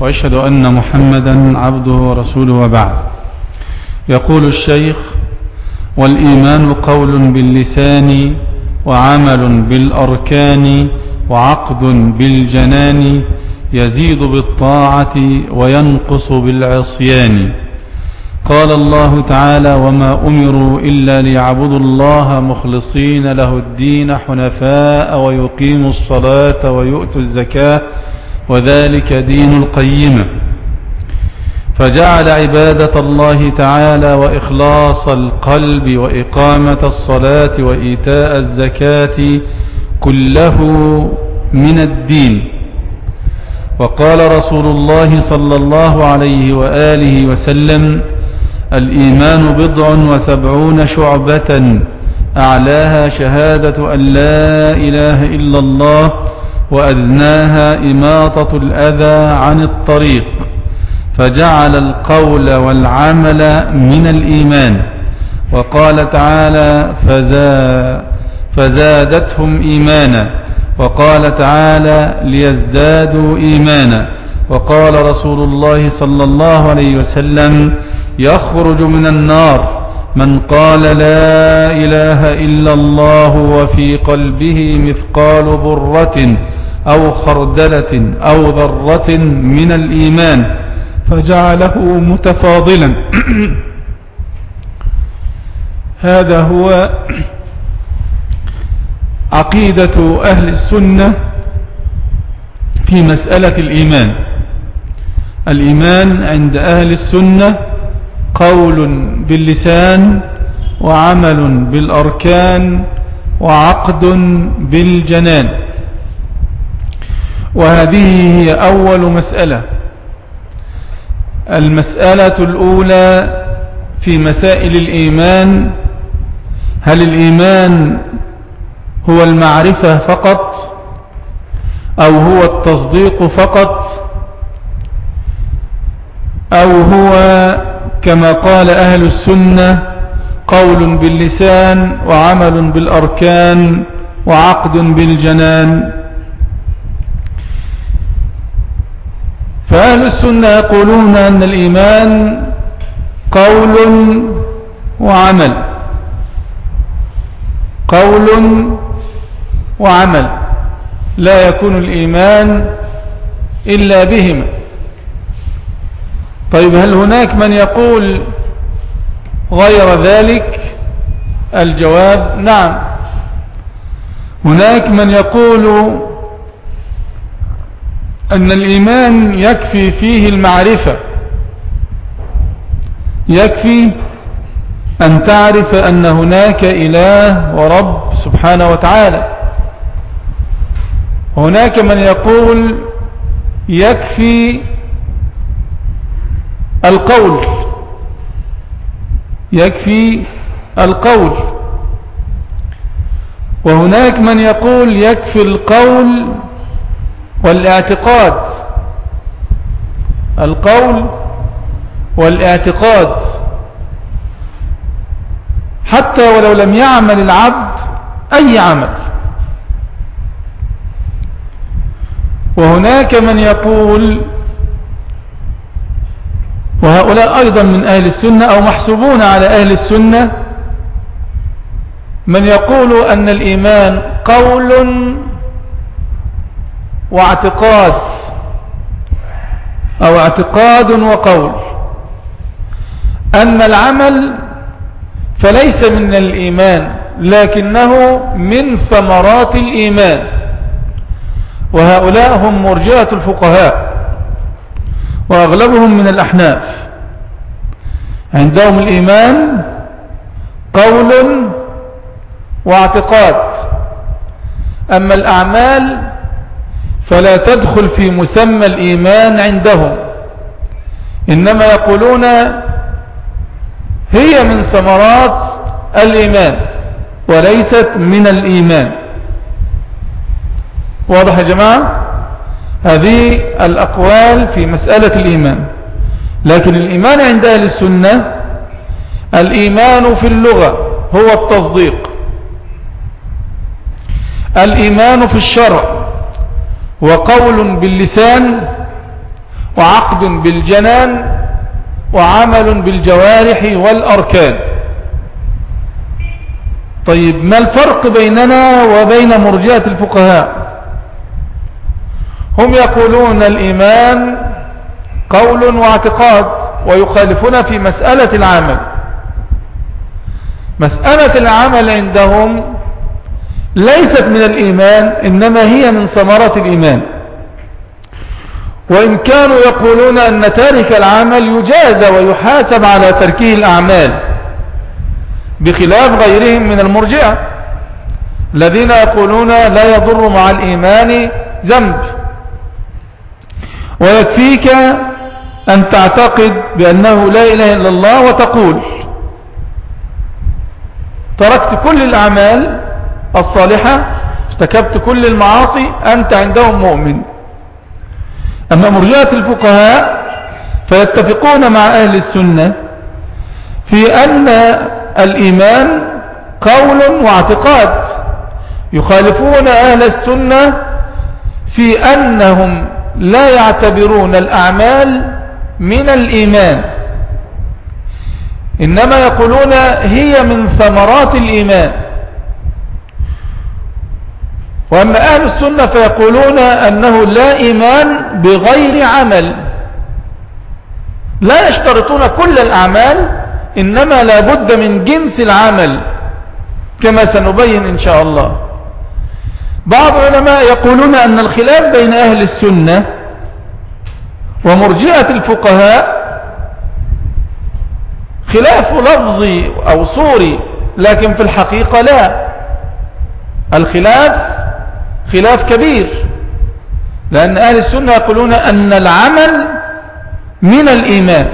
وأشهد أن محمدا عبده ورسوله وبعد. يقول الشيخ والإيمان قول باللسان وعمل بالأركان وعقد بالجنان يزيد بالطاعة وينقص بالعصيان. قال الله تعالى وما أمروا إلا ليعبدوا الله مخلصين له الدين حنفاء ويقيموا الصلاة ويؤتوا الزكاة وذلك دين القيمة فجعل عبادة الله تعالى وإخلاص القلب وإقامة الصلاة وإيتاء الزكاة كله من الدين. وقال رسول الله صلى الله عليه وآله وسلم الإيمان بضع وسبعون شعبة أعلاها شهادة أن لا إله إلا الله وأدناها إماطة الأذى عن الطريق فجعل القول والعمل من الإيمان. وقال تعالى فزا فزادتهم إيمانا. وقال تعالى ليزدادوا إيمانا. وقال رسول الله صلى الله عليه وسلم يخرج من النار من قال لا إله إلا الله وفي قلبه مثقال برة أو خردلة أو ذرة من الإيمان فجعله متفاضلا. هذا هو عقيدة أهل السنة في مسألة الإيمان. الإيمان عند أهل السنة قول باللسان وعمل بالأركان وعقد بالجنان. وهذه هي أول مسألة. المسألة الأولى في مسائل الإيمان. هل الإيمان هو المعرفة فقط أو هو التصديق فقط أو هو كما قال أهل السنة قول باللسان وعمل بالأركان وعقد بالجنان؟ فأهل السنة يقولون أن الإيمان قول وعمل. قول وعمل. لا يكون الإيمان إلا بهما. طيب هل هناك من يقول غير ذلك؟ الجواب نعم. هناك من يقول أن الإيمان يكفي فيه المعرفة. يكفي أن تعرف أن هناك إله ورب سبحانه وتعالى. هناك من يقول يكفي القول. يكفي القول. وهناك من يقول يكفي القول والاعتقاد. القول والاعتقاد. حتى ولو لم يعمل العبد أي عمل. وهناك من يقول وهؤلاء أيضا من أهل السنة أو محسوبون على أهل السنة من يقول أن الإيمان قول واعتقاد أو اعتقاد وقول أما العمل فليس من الإيمان لكنه من ثمرات الإيمان. وهؤلاء هم مرجئة الفقهاء وأغلبهم من الأحناف. عندهم الإيمان قول واعتقاد. أما الأعمال فلا تدخل في مسمى الإيمان عندهم. إنما يقولون هي من ثمرات الإيمان وليست من الإيمان. واضح يا جماعة؟ هذه الأقوال في مسألة الإيمان. لكن الإيمان عند أهل السنة الإيمان في اللغة هو التصديق. الإيمان في الشرع وقول باللسان وعقد بالجنان وعمل بالجوارح والأركان. طيب ما الفرق بيننا وبين مرجئة الفقهاء؟ هم يقولون الإيمان قول واعتقاد ويخالفون في مسألة العمل. مسألة العمل عندهم ليست من الإيمان إنما هي من ثمرات الإيمان. وإن كانوا يقولون أن تارك العمل يجازى ويحاسب على تركه الأعمال بخلاف غيرهم من المرجئة الذين يقولون لا يضر مع الإيمان ذنب. ويكفيك أن تعتقد بأنه لا إله إلا الله وتقول. تركت كل الأعمال الصالحة ارتكبت كل المعاصي أنت عندهم مؤمن. أما مرجئة الفقهاء فيتفقون مع أهل السنة في أن الإيمان قول واعتقاد. يخالفون أهل السنة في أنهم لا يعتبرون الأعمال من الإيمان. إنما يقولون هي من ثمرات الإيمان. وأما أهل السنة فيقولون أنه لا إيمان بغير عمل. لا يشترطون كل الأعمال إنما لا بد من جنس العمل كما سنبين إن شاء الله. بعض العلماء يقولون أن الخلاف بين أهل السنة ومرجئة الفقهاء خلاف لفظي أو صوري لكن في الحقيقة لا. الخلاف خلاف كبير. لأن أهل السنة يقولون أن العمل من الإيمان.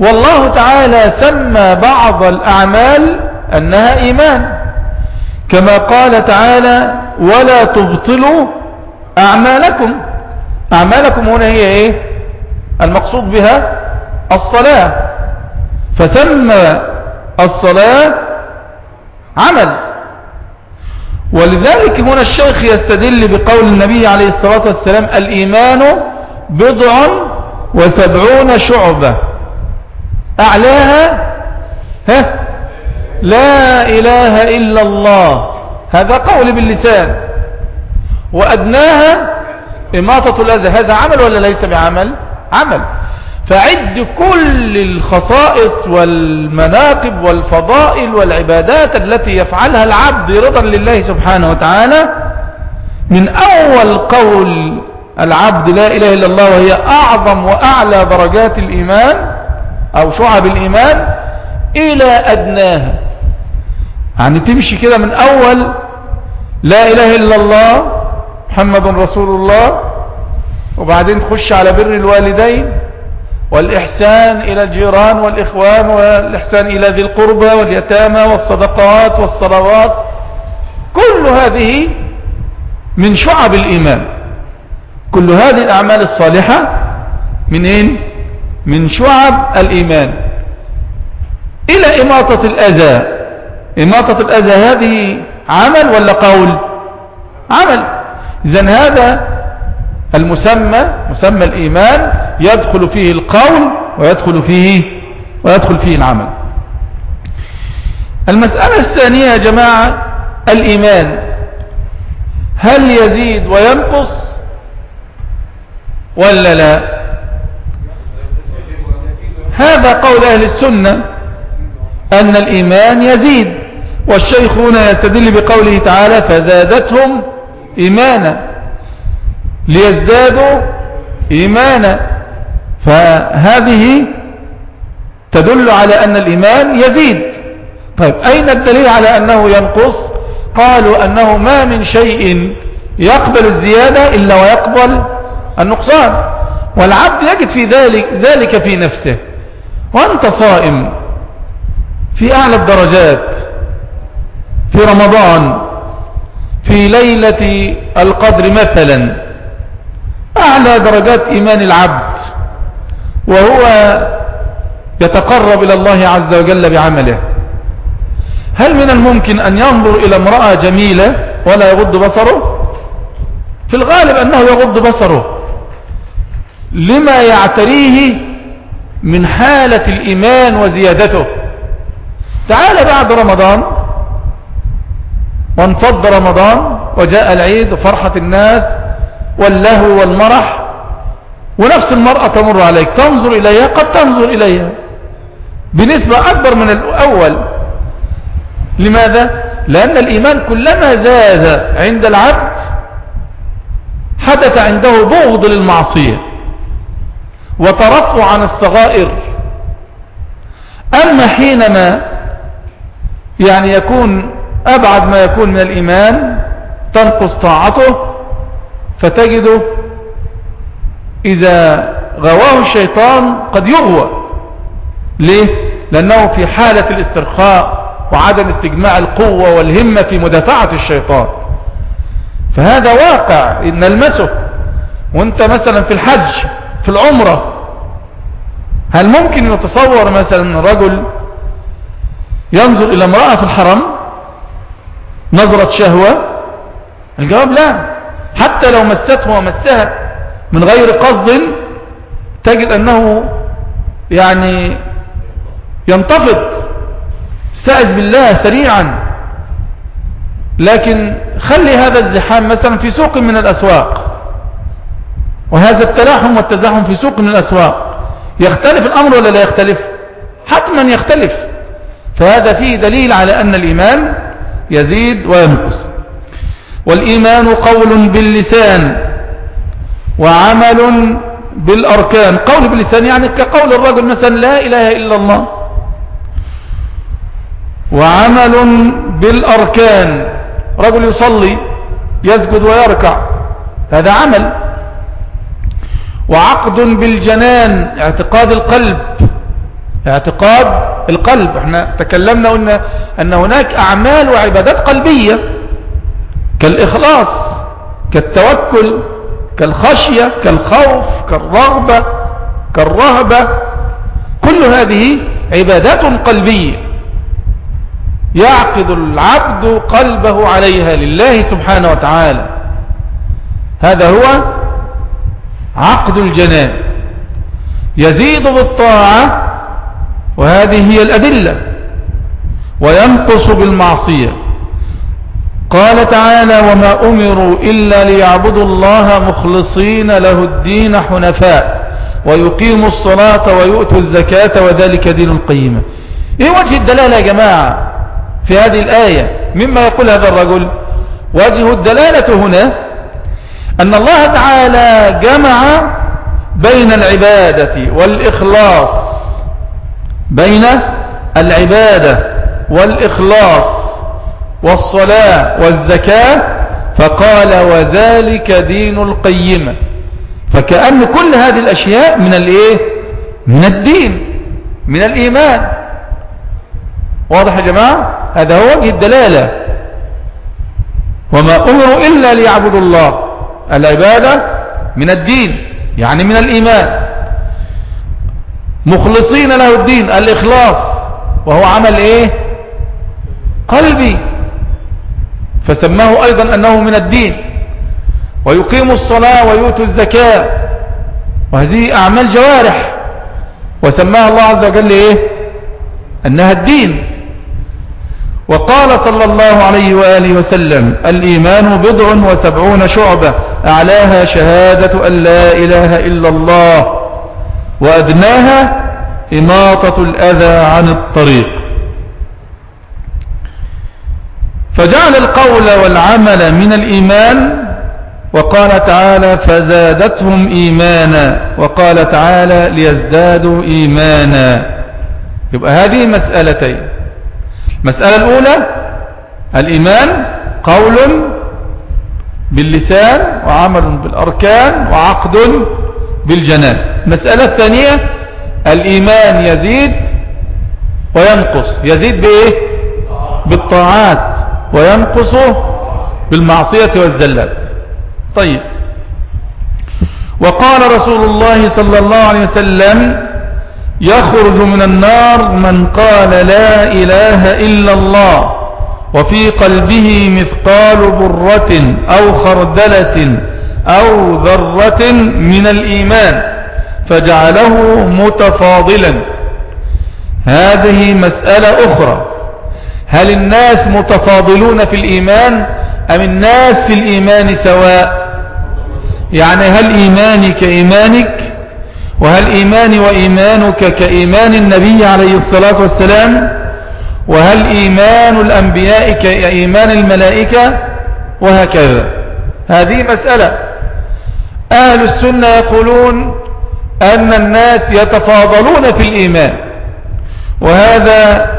والله تعالى سمى بعض الأعمال أنها إيمان. كما قال تعالى ولا تبطلوا أعمالكم. أعمالكم هنا هي إيه؟ المقصود بها الصلاة. فسمى الصلاة عمل. ولذلك هنا الشيخ يستدل بقول النبي عليه الصلاة والسلام الإيمان بضع وسبعون شعبة. أعلاها؟ ها؟ لا إله إلا الله. هذا قول باللسان. وأدناها إماطة الأذى. هذا عمل ولا ليس بعمل؟ عمل. فعد كل الخصائص والمناقب والفضائل والعبادات التي يفعلها العبد رضا لله سبحانه وتعالى. من أول قول العبد لا إله إلا الله وهي أعظم وأعلى درجات الإيمان أو شعب الإيمان إلى أدناها. يعني تمشي كده من أول لا إله إلا الله محمد رسول الله وبعدين تخش على بر الوالدين والإحسان إلى الجيران والإخوان والإحسان إلى ذي القربى واليتامى والصدقات والصلوات كل هذه من شعب الإيمان. كل هذه الأعمال الصالحة من إن؟ من شعب الإيمان. إلى إماطة الأذى. إماطة الأذى هذه عمل ولا قول؟ عمل. إذن هذا المسمى مسمى الإيمان يدخل فيه القول ويدخل فيه ويدخل فيه العمل. المسألة الثانية يا جماعة الإيمان. هل يزيد وينقص ولا لا؟ هذا قول أهل السنة أن الإيمان يزيد والشيخ هنا يستدل بقوله تعالى فزادتهم إيمانا. ليزدادوا إيمانا. فهذه تدل على أن الإيمان يزيد. طيب أين الدليل على أنه ينقص؟ قالوا أنه ما من شيء يقبل الزيادة إلا ويقبل النقصان. والعبد يجد في ذلك, ذلك في نفسه. وأنت صائم في أعلى الدرجات في رمضان في ليلة القدر مثلا. أعلى درجات إيمان العبد وهو يتقرب إلى الله عز وجل بعمله. هل من الممكن أن ينظر إلى امرأة جميلة ولا يغض بصره؟ في الغالب أنه يغض بصره. لما يعتريه من حالة الإيمان وزيادته؟ تعال بعد رمضان وانفض رمضان وجاء العيد وفرحة الناس واللهو والمرح ونفس المرأة تمر عليك تنظر إليها قد تنظر إليها. بنسبة أكبر من الأول. لماذا؟ لأن الإيمان كلما زاد عند العبد حدث عنده بغض للمعصية وترفع عن الصغائر. أما حينما يعني يكون أبعد ما يكون من الإيمان تنقص طاعته فتجده إذا غواه الشيطان قد يغوى. ليه؟ لأنه في حالة الاسترخاء وعدم استجماع القوة والهمة في مدافعة الشيطان. فهذا واقع نلمسه. وأنت مثلا في الحج في العمرة هل ممكن يتصور مثلا رجل ينظر إلى امرأة في الحرم؟ نظرة شهوة؟ الجواب لا. حتى لو مسته ومسها من غير قصد تجد أنه يعني ينتفض. استعذ بالله سريعا. لكن خلي هذا الزحام مثلا في سوق من الأسواق. وهذا التلاحم والتزاحم في سوق من الأسواق. يختلف الأمر ولا لا يختلف؟ حتما يختلف. فهذا فيه دليل على أن الإيمان يزيد وينقص. والإيمان قول باللسان وعمل بالأركان. قول باللسان يعني كقول الرجل مثلا لا إله إلا الله. وعمل بالأركان. رجل يصلي يسجد ويركع. هذا عمل. وعقد بالجنان اعتقاد القلب. اعتقاد القلب. إحنا تكلمنا قلنا أن هناك أعمال وعبادات قلبية. كالإخلاص كالتوكل كالخشية كالخوف كالرغبة كالرهبة. كل هذه عبادات قلبية يعقد العبد قلبه عليها لله سبحانه وتعالى. هذا هو عقد الجنان. يزيد بالطاعة وهذه هي الأدلة. وينقص بالمعصية. قال تعالى وما أمروا إلا ليعبدوا الله مخلصين له الدين حنفاء ويقيموا الصلاة ويؤتوا الزكاة وذلك دين القيمة. إيه وجه الدلالة يا جماعة في هذه الآية؟ مما يقول هذا الرجل. وجه الدلالة هنا أن الله تعالى جمع بين العبادة والإخلاص. بين العبادة والإخلاص. والصلاة والزكاة فقال وذلك دين القيمة. فكأن كل هذه الأشياء من الإيه؟ من الدين من الإيمان. واضح يا جماعة؟ هذا هو وجه الدلالة. وما أمروا إلا ليعبدوا الله العبادة من الدين يعني من الإيمان. مخلصين له الدين الإخلاص وهو عمل إيه؟ قلبي. فسماه أيضا أنه من الدين. ويقيم الصلاة ويؤتوا الزكاة. وهذه أعمال جوارح. وسماها الله عز وجل إيه؟ أنها الدين. وقال صلى الله عليه وآله وسلم الإيمان بضع وسبعون شعبة. أعلاها شهادة أن لا إله إلا الله. وأدناها إماطة الأذى عن الطريق. فجعل القول والعمل من الإيمان وقال تعالى فزادتهم إيمانا وقال تعالى ليزدادوا إيمانا. يبقى هذه مسألتين. المسألة الأولى الإيمان قول باللسان وعمل بالأركان وعقد بالجنان. المسألة الثانية الإيمان يزيد وينقص. يزيد بإيه؟ بالطاعات. وينقص بالمعصية والزلات طيب. وقال رسول الله صلى الله عليه وسلم يخرج من النار من قال لا إله إلا الله وفي قلبه مثقال برة أو خردلة أو ذرة من الإيمان فجعله متفاضلا. هذه مسألة أخرى. هل الناس متفاضلون في الإيمان أم الناس في الإيمان سواء؟ يعني هل إيماني كإيمانك وهل إيماني وإيمانك كإيمان النبي عليه الصلاة والسلام؟ وهل إيمان الأنبياء كإيمان الملائكة؟ وهكذا. هذه مسألة. أهل السنة يقولون أن الناس يتفاضلون في الإيمان وهذا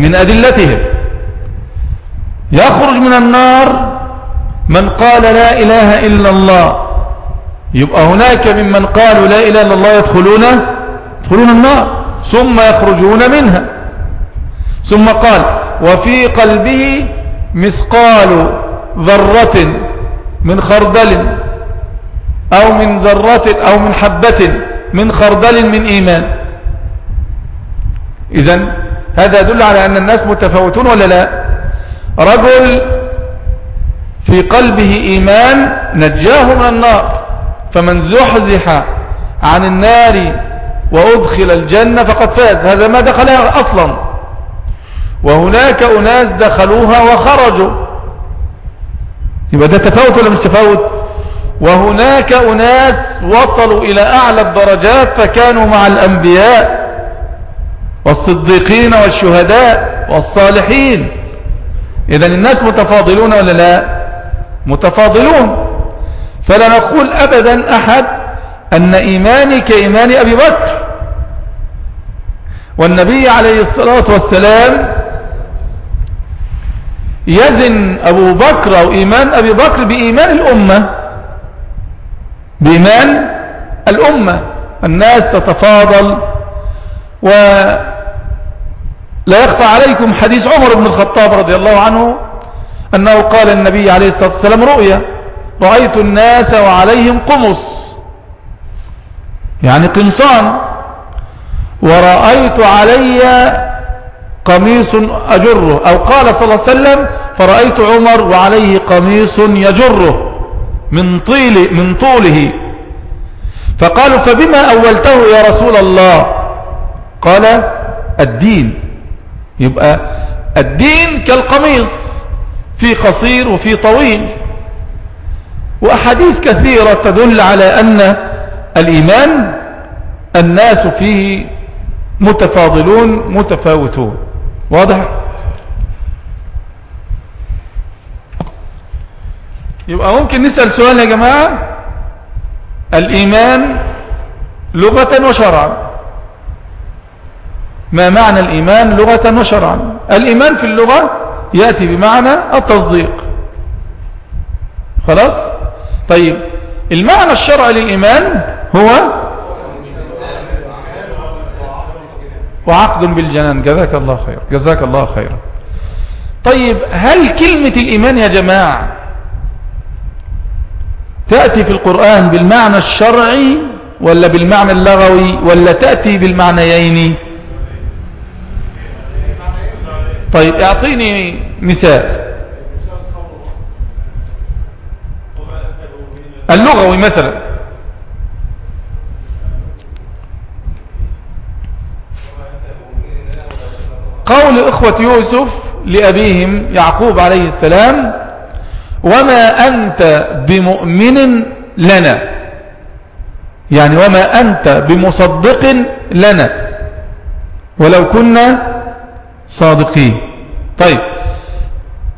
من أدلتهم. يخرج من النار من قال لا إله إلا الله. يبقى هناك ممن قالوا لا إله إلا الله يدخلون يدخلون النار. ثم يخرجون منها. ثم قال وفي قلبه مثقال ذرة من خردل أو من ذرة أو من حبة من خردل من إيمان. إذا هذا يدل على أن الناس متفاوتون ولا لا؟ رجل في قلبه إيمان نجاه من النار فمن زحزح عن النار وأدخل الجنة فقد فاز هذا ما دخلها أصلا. وهناك أناس دخلوها وخرجوا. يبقى ده تفاوت ولا مش تفاوت؟ وهناك أناس وصلوا إلى أعلى الدرجات فكانوا مع الأنبياء. والصديقين والشهداء والصالحين. إذا الناس متفاضلون ولا لا؟ متفاضلون. فلا نقول أبدا أحد أن إيماني كإيمان أبي بكر. والنبي عليه الصلاة والسلام يزن أبو بكر أو إيمان أبي بكر بإيمان الأمة. بإيمان الأمة. الناس تتفاضل ولا يخفى عليكم حديث عمر بن الخطاب رضي الله عنه أنه قال النبي عليه الصلاة والسلام رؤيا رأيت الناس وعليهم قمص يعني قمصان ورأيت علي قميص أجره أو قال صلى الله عليه وسلم فرأيت عمر وعليه قميص يجره من طيل من طوله. فقالوا فبما أولته يا رسول الله؟ قال الدين. يبقى الدين كالقميص في قصير وفي طويل. وأحاديث كثيرة تدل على أن الإيمان الناس فيه متفاضلون متفاوتون. واضح؟ يبقى ممكن نسأل سؤال يا جماعة؟ الإيمان لغة وشرعا. ما معنى الإيمان لغة وشرعا؟ الإيمان في اللغة يأتي بمعنى التصديق. خلاص؟ طيب المعنى الشرعي للإيمان هو وعقد بالجنان. جزاك الله خير جزاك الله خيرا. طيب هل كلمة الإيمان يا جماعة تأتي في القرآن بالمعنى الشرعي ولا بالمعنى اللغوي ولا تأتي بالمعنيين؟ طيب اعطيني مثال. اللغوي مثلا. قول إخوة يوسف لأبيهم يعقوب عليه السلام وما أنت بمؤمن لنا. يعني وما أنت بمصدق لنا. ولو كنا صادقين. طيب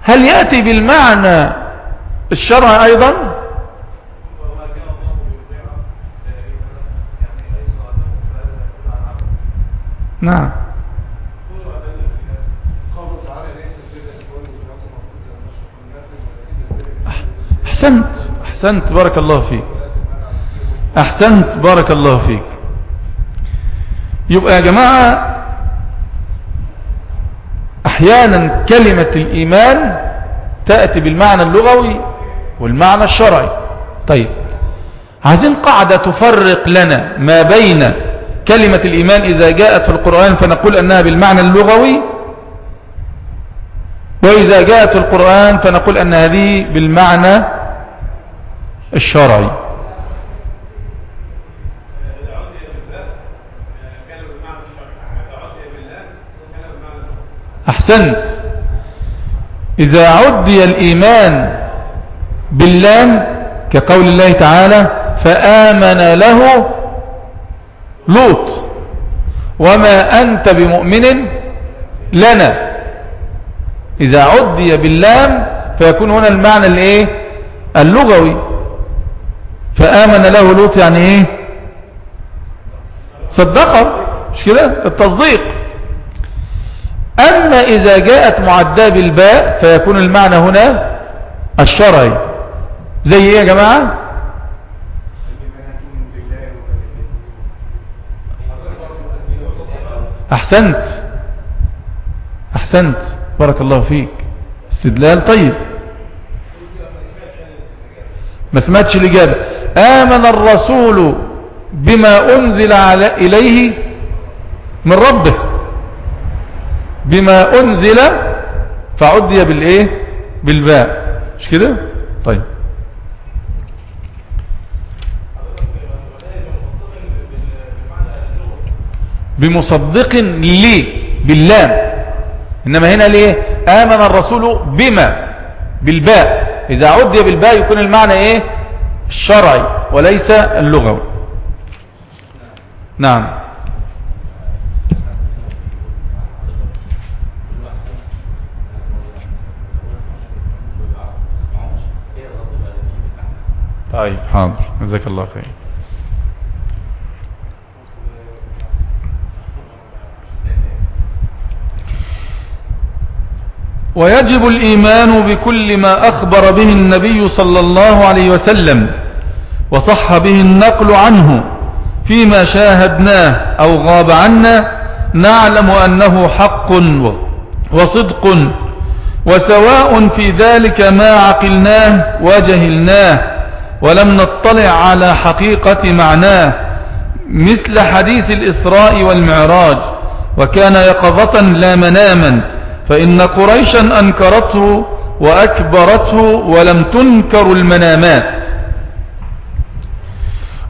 هل يأتي بالمعنى الشرع أيضا؟ نعم. أحسنت أحسنت بارك الله فيك. أحسنت بارك الله فيك. يبقى يا جماعة أحيانا كلمة الإيمان تأتي بالمعنى اللغوي والمعنى الشرعي. طيب عايزين قاعدة تفرق لنا ما بين كلمة الإيمان إذا جاءت في القرآن فنقول أنها بالمعنى اللغوي وإذا جاءت في القرآن فنقول أن هذه بالمعنى الشرعي. أحسنت. إذا عدي الإيمان باللام كقول الله تعالى فآمن له لوط. وما أنت بمؤمن لنا. إذا عدي باللام فيكون هنا المعنى الإيه؟ اللغوي. فآمن له لوط يعني إيه؟ صدقه. مش كده؟ التصديق. أما إذا جاءت معداه بالباء فيكون المعنى هنا الشرعي. زي إيه يا جماعة؟ أحسنت. أحسنت. بارك الله فيك. استدلال طيب. ما سمعتش الإجابة. آمن الرسول بما أنزل على إليه من ربه. بما أنزل فعدي بالإيه؟ بالباء. مش كده؟ طيب. بمصدق لي باللام. إنما هنا ليه؟ آمن الرسول بما؟ بالباء. إذا عدي بالباء يكون المعنى إيه؟ الشرعي وليس اللغوي. نعم. طيب حاضر. جزاك الله خير. ويجب الإيمان بكل ما أخبر به النبي صلى الله عليه وسلم وصح به النقل عنه فيما شاهدناه أو غاب عنا نعلم أنه حق وصدق وسواء في ذلك ما عقلناه وجهلناه ولم نطلع على حقيقة معناه مثل حديث الإسراء والمعراج وكان يقظة لا مناما فإن قريشا أنكرته وأكبرته ولم تنكر المنامات.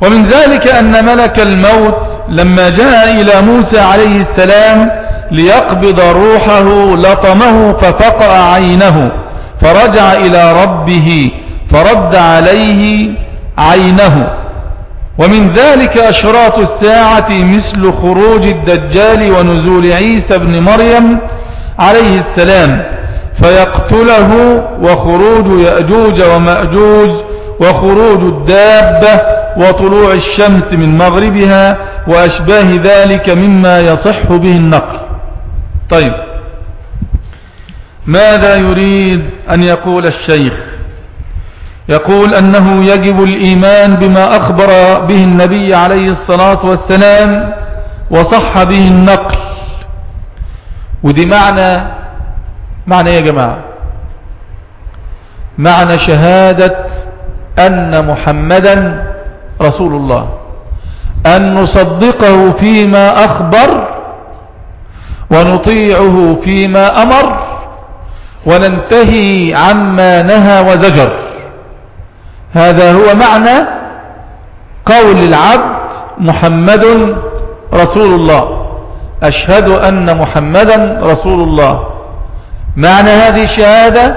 ومن ذلك أن ملك الموت لما جاء إلى موسى عليه السلام ليقبض روحه لطمه ففقع عينه فرجع إلى ربه فرد عليه عينه. ومن ذلك أشراط الساعة مثل خروج الدجال ونزول عيسى بن مريم عليه السلام فيقتله وخروج يأجوج ومأجوج وخروج الدابة وطلوع الشمس من مغربها وأشباه ذلك مما يصح به النقل. طيب ماذا يريد أن يقول الشيخ؟ يقول أنه يجب الإيمان بما أخبر به النبي عليه الصلاة والسلام وصح به النقل. ودي معنى معنى إيه يا جماعة؟ معنى شهادة أن محمدا رسول الله أن نصدقه فيما أخبر ونطيعه فيما أمر وننتهي عما نهى وزجر. هذا هو معنى قول العبد محمد رسول الله. أشهد أن محمدا رسول الله. معنى هذه الشهادة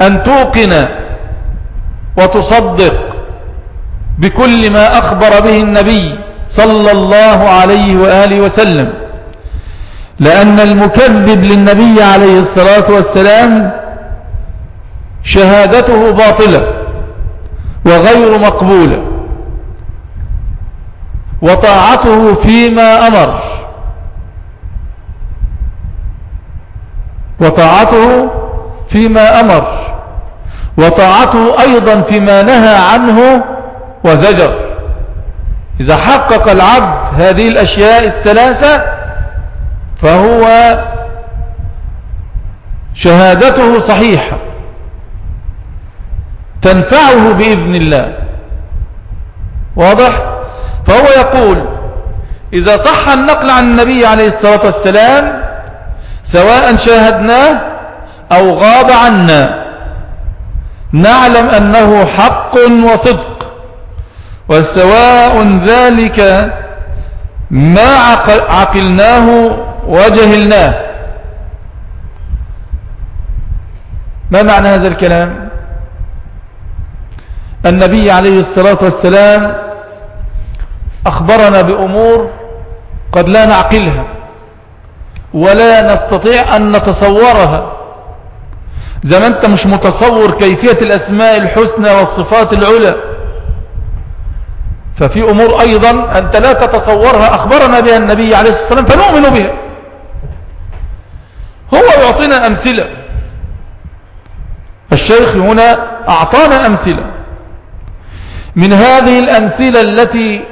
أن توقن وتصدق بكل ما أخبر به النبي صلى الله عليه وآله وسلم. لأن المكذب للنبي عليه الصلاة والسلام شهادته باطلة وغير مقبولة وطاعته فيما أمر وطاعته فيما أمر وطاعته أيضا فيما نهى عنه وزجر إذا حقق العبد هذه الأشياء الثلاثة فهو شهادته صحيحة تنفعه بإذن الله. واضح؟ فهو يقول إذا صح النقل عن النبي عليه الصلاة والسلام سواء شاهدناه أو غاب عنا نعلم أنه حق وصدق وسواء ذلك ما عقلناه وجهلناه. ما معنى هذا الكلام؟ النبي عليه الصلاة والسلام أخبرنا بأمور قد لا نعقلها ولا نستطيع أن نتصورها. زي ما أنت مش متصور كيفية الأسماء الحسنى والصفات العلى. ففي أمور أيضا أنت لا تتصورها. أخبرنا بها النبي عليه الصلاة والسلام فنؤمن بها. هو يعطينا أمثلة. الشيخ هنا أعطانا أمثلة. من هذه الأمثلة التي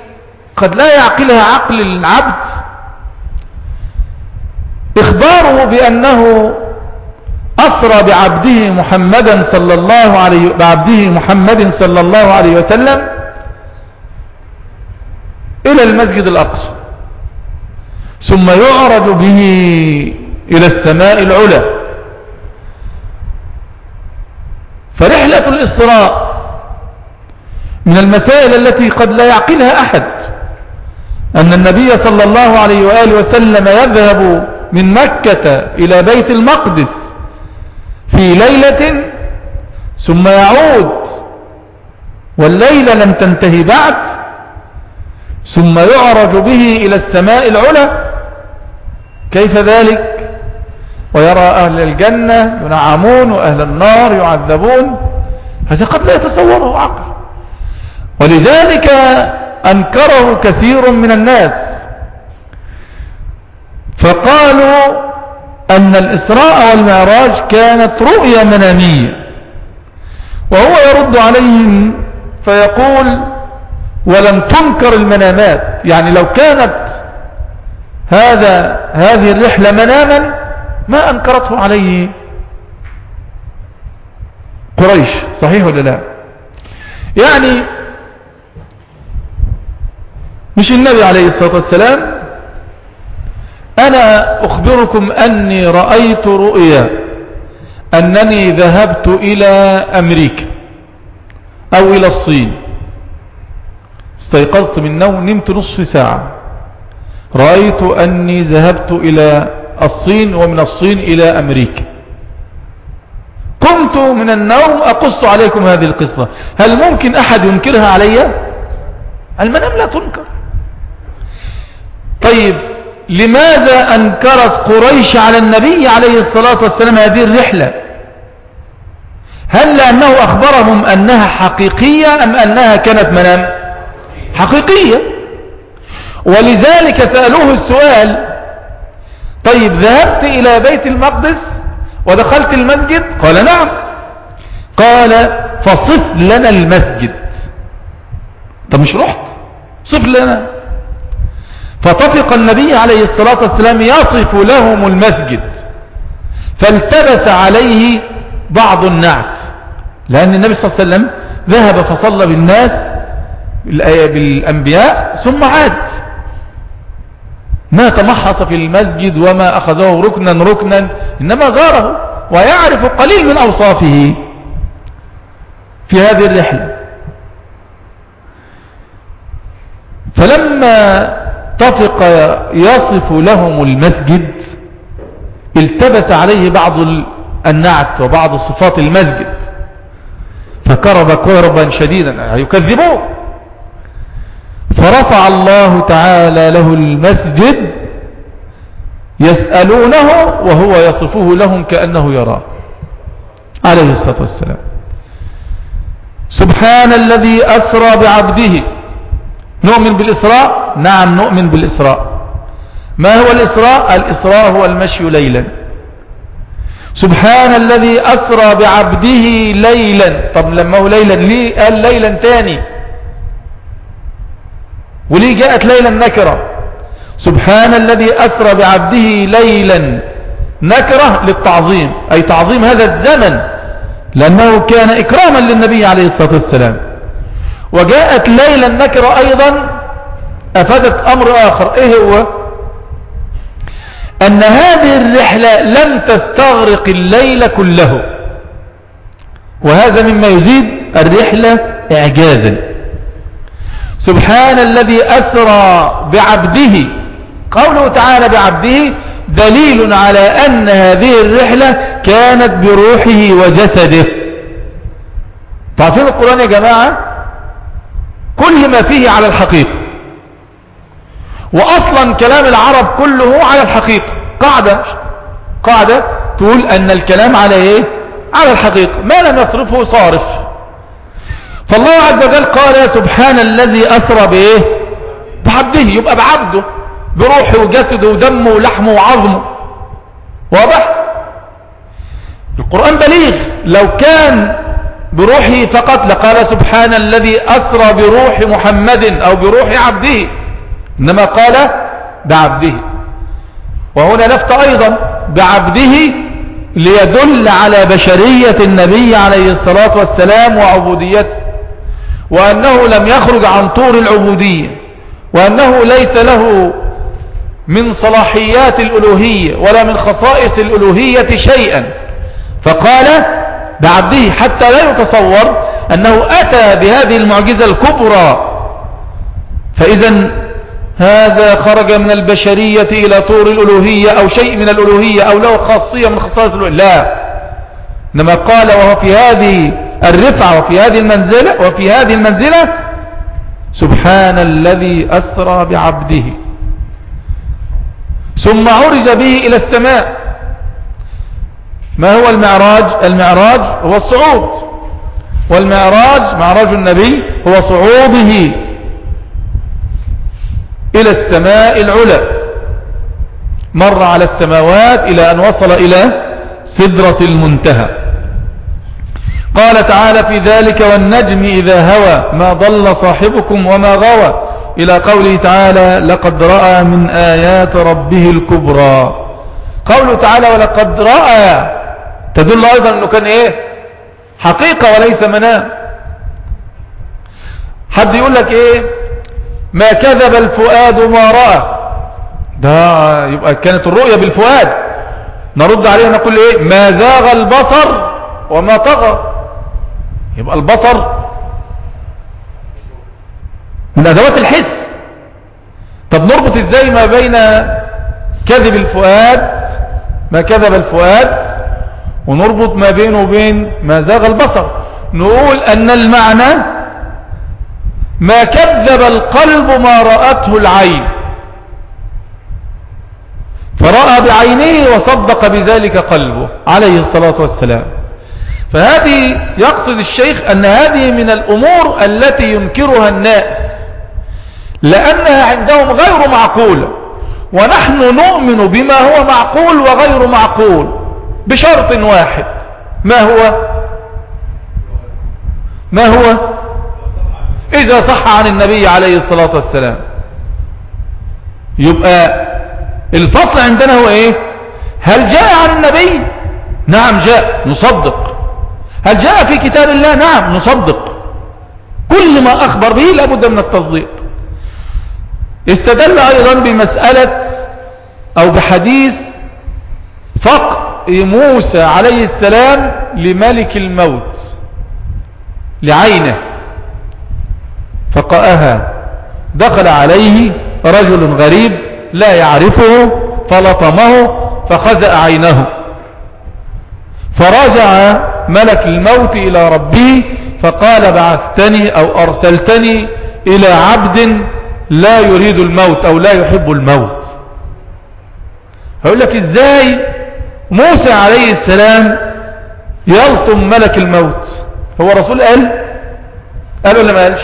قد لا يعقلها عقل العبد إخباره بأنه أسرى بعبده محمدا صلى الله عليه بعبده محمد صلى الله عليه وسلم إلى المسجد الأقصى ثم يعرج به إلى السماء العلى. فرحلة الإسراء من المسائل التي قد لا يعقلها أحد. أن النبي صلى الله عليه وآله وسلم يذهب من مكة إلى بيت المقدس في ليلة ثم يعود والليلة لم تنتهي بعد ثم يعرج به إلى السماء العلى. كيف ذلك؟ ويرى أهل الجنة ينعمون وأهل النار يعذبون. هذا قد لا يتصوره عقل. ولذلك أنكره كثير من الناس. فقالوا أن الإسراء والمعراج كانت رؤية منامية وهو يرد عليهم فيقول ولم تنكر المنامات. يعني لو كانت هذا هذه الرحلة مناما ما أنكرته عليه قريش. صحيح ولا لا؟ يعني مش النبي عليه الصلاة والسلام؟ أنا أخبركم أني رأيت رؤيا أنني ذهبت إلى أمريكا أو إلى الصين. استيقظت من النوم نمت نصف ساعة. رأيت أني ذهبت إلى الصين ومن الصين إلى أمريكا. كنت من النوم أقص عليكم هذه القصة. هل ممكن أحد ينكرها علي؟ المنام لا تنكر. طيب لماذا أنكرت قريش على النبي عليه الصلاة والسلام هذه الرحلة؟ هل لأنه أخبرهم أنها حقيقية أم أنها كانت منام؟ حقيقية. ولذلك سألوه السؤال طيب ذهبت إلى بيت المقدس ودخلت المسجد؟ قال نعم. قال فصف لنا المسجد. طب مش رحت؟ صف لنا. فطفق النبي عليه الصلاة والسلام يصف لهم المسجد فالتبس عليه بعض النعت لأن النبي صلى الله عليه وسلم ذهب فصلى بالناس بالأنبياء ثم عاد. ما تمحص في المسجد وما أخذه ركنا ركنا إنما زاره ويعرف قليل من أوصافه. في هذه الرحلة فلما اتفق يصف لهم المسجد التبس عليه بعض النعت وبعض صفات المسجد فكرب كربا شديدا يكذبوه فرفع الله تعالى له المسجد يسألونه وهو يصفه لهم كأنه يراه. عليه الصلاة والسلام. سبحان الذي أسرى بعبده. نؤمن بالإسراء؟ نعم نؤمن بالإسراء. ما هو الإسراء؟ الإسراء هو المشي ليلا. سبحان الذي أسرى بعبده ليلا. طب لما هو ليلا ليه قال ليلا تاني؟ وليه جاءت ليلا نكرة؟ سبحان الذي أسرى بعبده ليلا. نكرة للتعظيم. أي تعظيم هذا الزمن. لأنه كان إكراما للنبي عليه الصلاة والسلام. وجاءت ليلا نكرة أيضا أفادت أمر آخر إيه هو؟ أن هذه الرحلة لم تستغرق الليل كله. وهذا مما يزيد الرحلة إعجازا. سبحان الذي أسرى بعبده قوله تعالى بعبده دليل على أن هذه الرحلة كانت بروحه وجسده. تعرفين القرآن يا جماعة؟ كل ما فيه على الحقيقة وأصلا كلام العرب كله على الحقيقة قاعدة قاعدة تقول أن الكلام على إيه؟ على الحقيقة ما لم يصرفه صارف. فالله عز وجل قال سبحان الذي أسرى بإيه؟ بعبده. يبقى بعبده. بروحه وجسده ودمه ولحمه وعظمه. واضح؟ القرآن بليغ. لو كان بروحه فقط لقال سبحان الذي أسرى بروح محمد أو بروح عبده إنما قال بعبده. وهنا لفت أيضا بعبده ليدل على بشرية النبي عليه الصلاة والسلام وعبوديته وأنه لم يخرج عن طور العبودية وأنه ليس له من صلاحيات الألوهية ولا من خصائص الألوهية شيئا. فقال بعبده حتى لا يتصور أنه أتى بهذه المعجزة الكبرى. فإذا هذا خرج من البشرية إلى طور الألوهية أو شيء من الألوهية أو له خاصية من خصائص الألوهية. لا. إنما قال وهو في هذه الرفعة وفي هذه المنزلة وفي هذه المنزلة سبحان الذي أسرى بعبده. ثم عرج به إلى السماء. ما هو المعراج؟ المعراج هو الصعود. والمعراج معراج النبي هو صعوده إلى السماء العلى. مر على السماوات إلى أن وصل إلى سدرة المنتهى. قال تعالى في ذلك والنجم إذا هوى ما ضل صاحبكم وما غوى. إلى قوله تعالى لقد رأى من آيات ربه الكبرى. قوله تعالى ولقد رأى تدل أيضا أنه كان إيه؟ حقيقة وليس منام. حد يقول لك إيه؟ ما كذب الفؤاد ما رأى. ده يبقى كانت الرؤية بالفؤاد. نرد عليه نقول إيه؟ ما زاغ البصر وما طغى. يبقى البصر من أدوات الحس. طب نربط إزاي ما بين كذب الفؤاد ما كذب الفؤاد ونربط ما بينه وبين ما زاغ البصر. نقول أن المعنى ما كذب القلب ما رأته العين. فرأى بعينه وصدق بذلك قلبه عليه الصلاة والسلام. فهذه يقصد الشيخ أن هذه من الأمور التي ينكرها الناس لأنها عندهم غير معقولة ونحن نؤمن بما هو معقول وغير معقول. بشرط واحد. ما هو؟ ما هو؟ إذا صح عن النبي عليه الصلاة والسلام. يبقى الفصل عندنا هو إيه؟ هل جاء عن النبي؟ نعم جاء نصدق. هل جاء في كتاب الله؟ نعم نصدق. كل ما أخبر به لابد من التصديق. استدل أيضا بمسألة أو بحديث فقر موسى عليه السلام لملك الموت لعينه فقأها دخل عليه رجل غريب لا يعرفه فلطمه فخزأ عينه. فرجع ملك الموت إلى ربه فقال بعثتني أو أرسلتني إلى عبد لا يريد الموت أو لا يحب الموت. هقول لك إزاي موسى عليه السلام يلطم ملك الموت. هو رسول قال؟ قال ولا ما قالش؟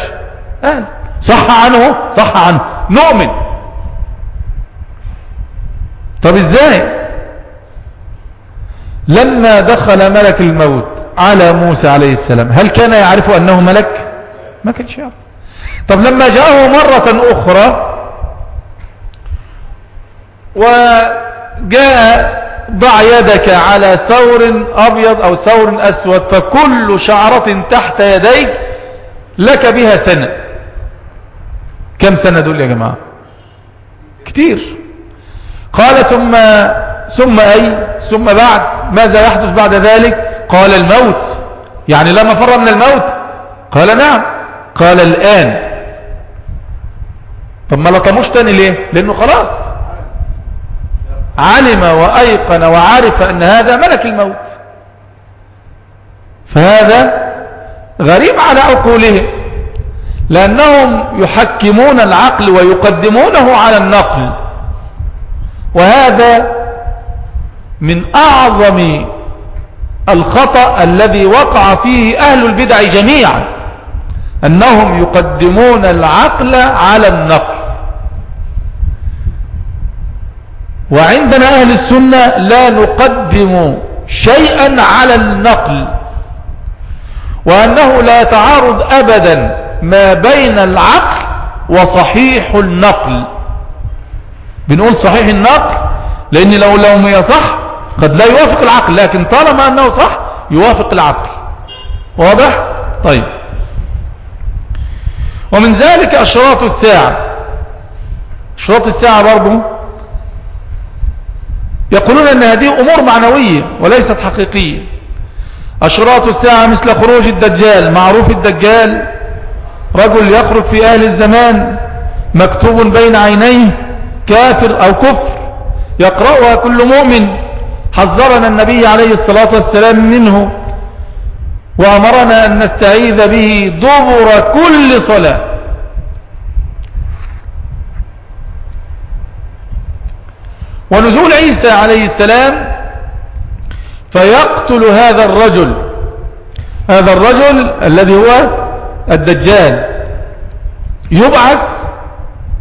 قال. صح عنه؟ صح عنه. نؤمن. طب إزاي؟ لما دخل ملك الموت على موسى عليه السلام هل كان يعرف أنه ملك؟ ما كانش يعرف. طب لما جاءه مرة أخرى وجاء ضع يدك على ثور أبيض أو ثور أسود فكل شعرة تحت يديك لك بها سنة كم سنة دول يا جماعة؟ كتير. قال ثم ثم أي؟ ثم بعد. ماذا يحدث بعد ذلك؟ قال الموت. يعني لا مفر من الموت؟ قال نعم. قال الآن. طب ما لطموش تاني ليه؟ لأنه خلاص. علم وأيقن وعرف أن هذا ملك الموت. فهذا غريب على عقولهم لأنهم يحكمون العقل ويقدمونه على النقل. وهذا من أعظم الخطأ الذي وقع فيه أهل البدع جميعا أنهم يقدمون العقل على النقل. وعندنا أهل السنة لا نقدم شيئا على النقل وأنه لا يتعارض أبدا ما بين العقل وصحيح النقل. بنقول صحيح النقل لأن لو لو هي صح قد لا يوافق العقل لكن طالما أنه صح يوافق العقل. واضح؟ طيب. ومن ذلك أشراط الساعة. أشراط الساعة برضو يقولون أن هذه أمور معنوية وليست حقيقية. أشراط الساعة مثل خروج الدجال. معروف الدجال رجل يخرج في أهل الزمان مكتوب بين عينيه كافر أو كفر. يقرأها كل مؤمن. حذرنا النبي عليه الصلاة والسلام منه وأمرنا أن نستعيذ به دبر كل صلاة. ونزول عيسى عليه السلام فيقتل هذا الرجل. هذا الرجل الذي هو الدجال. يبعث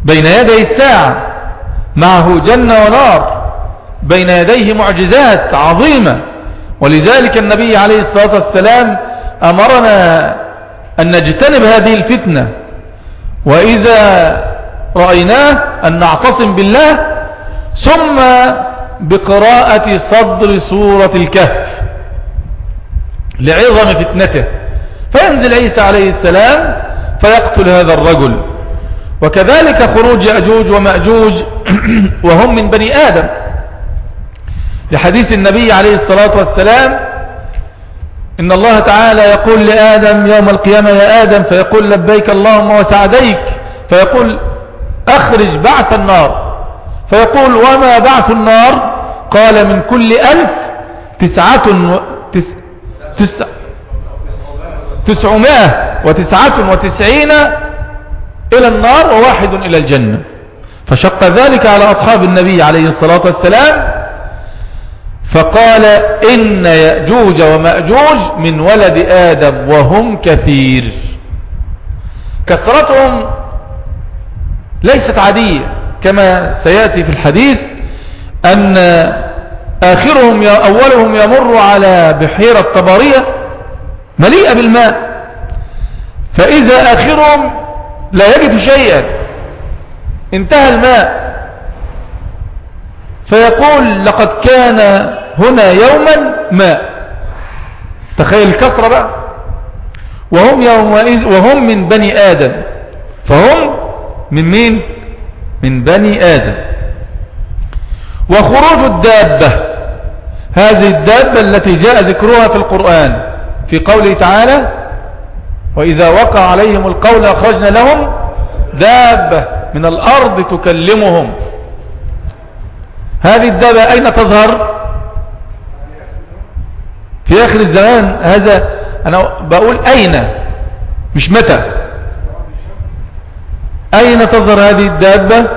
بين يدي الساعة معه جنة ونار بين يديه معجزات عظيمة. ولذلك النبي عليه الصلاة والسلام أمرنا أن نجتنب هذه الفتنة. وإذا رأيناه أن نعتصم بالله ثم بقراءة صدر سورة الكهف لعظم فتنته. فينزل عيسى عليه السلام فيقتل هذا الرجل. وكذلك خروج يأجوج ومأجوج وهم من بني آدم. لحديث النبي عليه الصلاة والسلام إن الله تعالى يقول لآدم يوم القيامة يا آدم فيقول لبيك اللهم وسعديك. فيقول أخرج بعث النار. فيقول وما بعث النار؟ قال من كل ألف تسعة تس تس تسعمائة وتسعة وتسعين إلى النار وواحد إلى الجنة. فشق ذلك على أصحاب النبي عليه الصلاة والسلام فقال إن يأجوج ومأجوج من ولد آدم وهم كثير. كثرتهم ليست عادية. كما سيأتي في الحديث أن آخرهم أولهم يمر على بحيرة طبرية مليئة بالماء. فإذا آخرهم لا يجد شيئا انتهى الماء. فيقول لقد كان هنا يوما ماء. تخيل الكسرة بقى. وهم يومئذ وهم من بني آدم. فهم من مين؟ من بني آدم. وخروج الدابة هذه الدابة التي جاء ذكرها في القرآن في قوله تعالى وإذا وقع عليهم القول أخرجنا لهم دابة من الأرض تكلمهم. هذه الدابة أين تظهر؟ في آخر الزمان. هذا أنا بقول أين؟ مش متى؟ أين تظهر هذه الدابة؟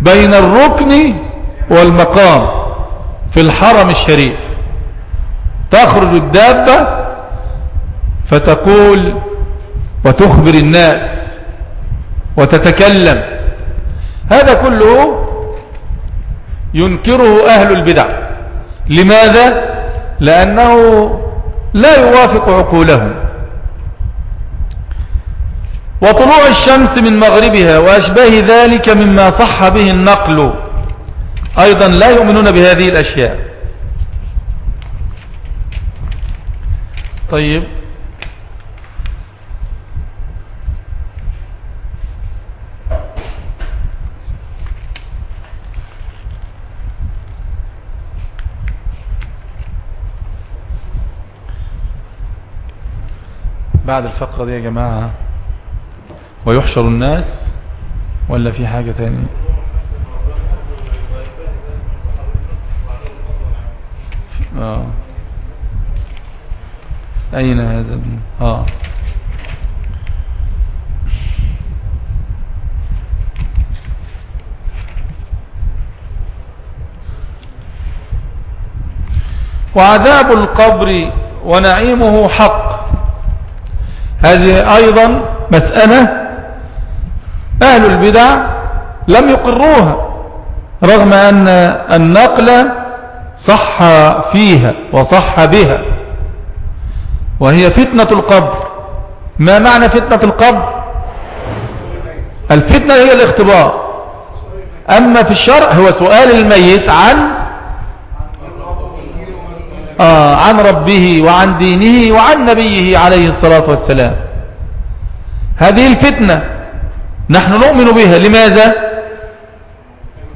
بين الركن والمقام في الحرم الشريف. تخرج الدابة فتقول وتخبر الناس وتتكلم. هذا كله ينكره أهل البدع. لماذا؟ لأنه لا يوافق عقولهم. وطلوع الشمس من مغربها وأشباه ذلك مما صح به النقل أيضا لا يؤمنون بهذه الأشياء. طيب. بعد الفقرة دي يا جماعة ويحشر الناس ولا في حاجة تانية آه. أين هذا آه. وعذاب القبر ونعيمه حق. هذه أيضا مسألة أهل البدع لم يقروها رغم أن النقل صح فيها وصح بها وهي فتنة القبر. ما معنى فتنة القبر؟ الفتنة هي الاختبار. أما في الشرع هو سؤال الميت عن آه عن ربه وعن دينه وعن نبيه عليه الصلاة والسلام. هذه الفتنة نحن نؤمن بها. لماذا؟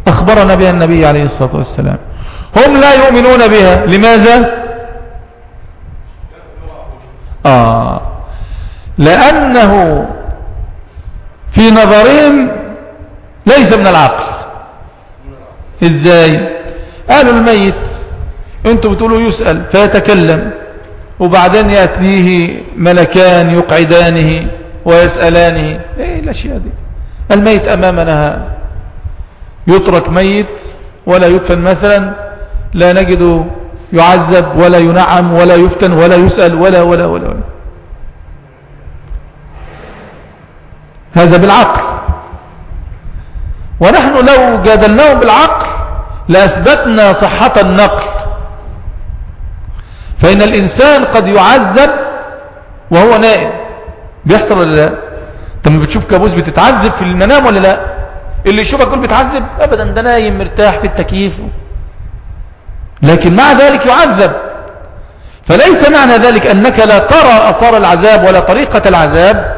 أخبرنا بها النبي عليه الصلاة والسلام. هم لا يؤمنون بها. لماذا؟ آه لأنه في نظرهم ليس من العقل. إزاي؟ قالوا الميت أنتوا بتقولوا يسأل فيتكلم. وبعدين يأتيه ملكان يقعدانه ويسألانه. إيه الأشياء دي؟ الميت أمامنا. يترك ميت ولا يدفن مثلا لا نجد يعذب ولا ينعم ولا يفتن ولا يسأل ولا ولا ولا, ولا. هذا بالعقل. ونحن لو جادلناهم بالعقل لأثبتنا صحة النقل. فإن الإنسان قد يعذب وهو نائم. بيحصل ولا لا؟ طب بتشوف كابوس بتتعذب في المنام ولا لا؟ اللي يشوفك يقول بتعذب. أبدا ده نايم مرتاح في التكييف. لكن مع ذلك يعذب. فليس معنى ذلك أنك لا ترى أثار العذاب ولا طريقة العذاب